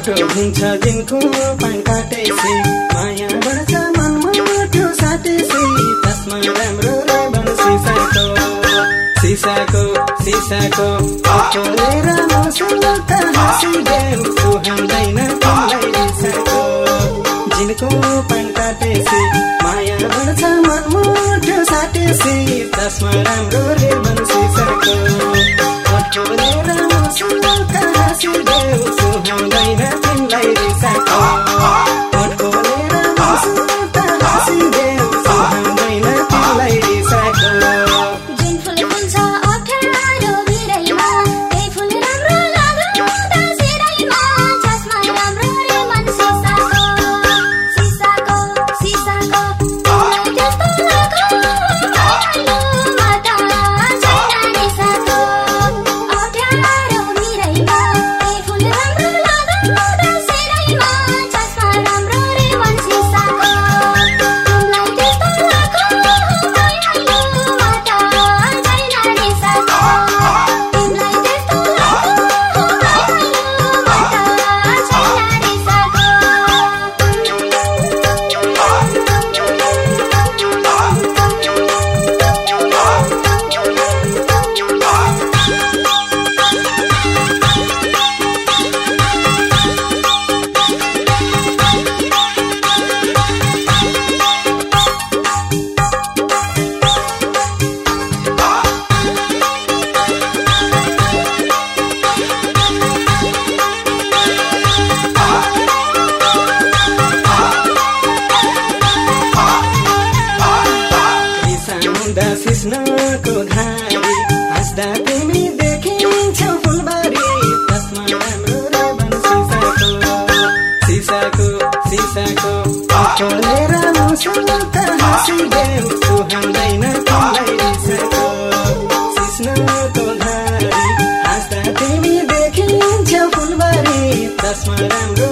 देखिन्छ दिनको पान काटेसी माया बढ्छ मनमा साटेसी त्यसमा राम्रो सिसाको सिसाको सिसाको छोडेर मसँग त्यो साटेसी त्यसमा राम्रो सिस्नोको घारी। हाँस्दा तिमी देखिन्छौ फुलबारी। त्यसमा राम्रो रे बन सिसाको। सिसाको सिसाको खोलेर मसँग हाँसिदेऊ सुहाउँदैन तिमीलाई रिसाको। तिमी देखिन्छौ फुलबारी। त्यसमा राम्रो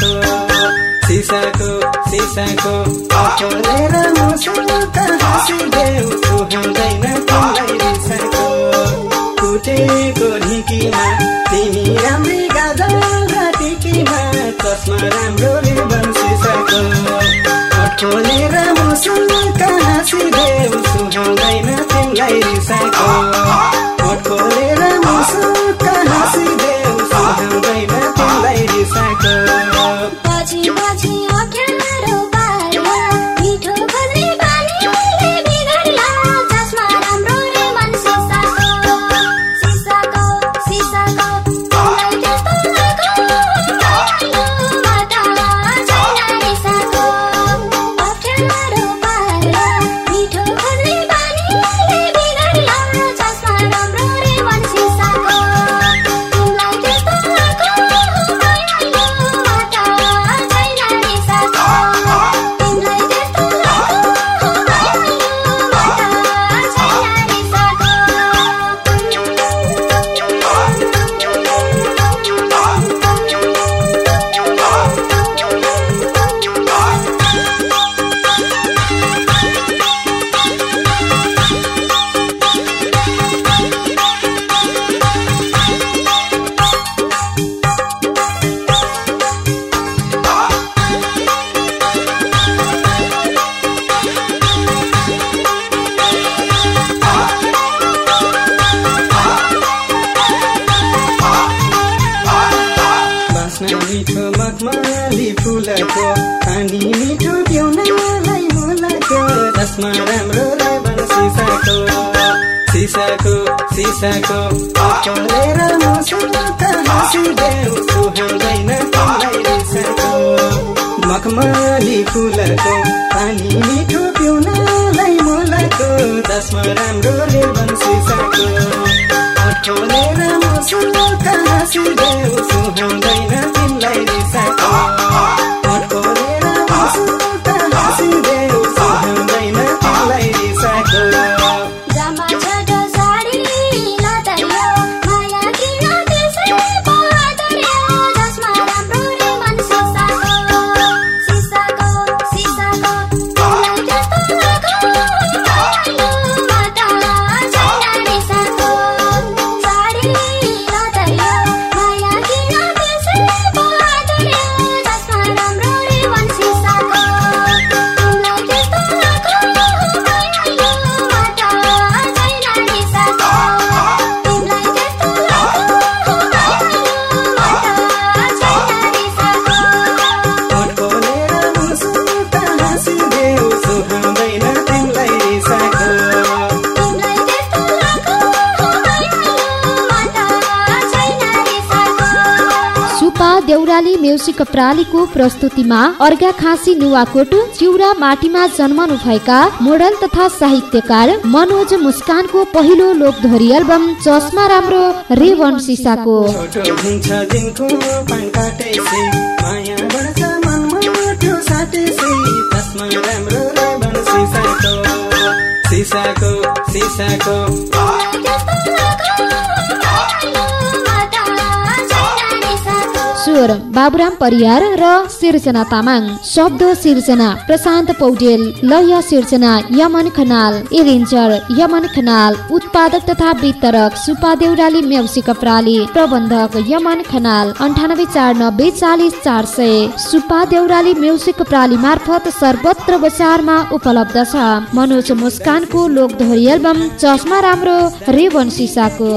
सिसाको सिसाको। सिसाको खोलेर मसँग सुहाउँदैन तिमीलाई रिसाको। कुटेको ढिकीमा तिमी राम्री गाजल र ढिकीमा चस्मा राम्रो बन सिसाको खोलेर मसँग हाँसिदेऊ सुहाउँदैन तिमीलाई रिसाको। चस्मा राम्रो सिसाको सिसाको सिसाको। चलेर मखमली फुलको पानी मिठो पिउनलाई मुलाको चस्मा देउराली म्युजिक प्रालीको प्रस्तुतिमा अर्घा खाँसी नुवाकोट चिउरा माटीमा जन्मनु भएका मोडल तथा साहित्यकार मनोज मुस्कानको पहिलो लोकधोरी एल्बम चस्मा राम्रो रेवन सिसाको। छोटो हुन्छ स्वर बाबुराम परियार र सिर्जना तामाङ। शब्द सिर्जना प्रशान्त पौडेल लय सिर्जना यमन खनाल एरेन्जर यमन खनाल उत्पादक तथा वितरक सुपा देउराली म्युजिक प्राली प्रबन्धक यमन खनाल अन्ठानब्बे चार नब्बे चालिस चार सय। सुपा देउराली म्युजिक प्राली मार्फत सर्वत्र बजारमा उपलब्ध छ। मनोज मुस्कानको लोकधोरी एल्बम चस्मा राम्रो रेवन सिसाको।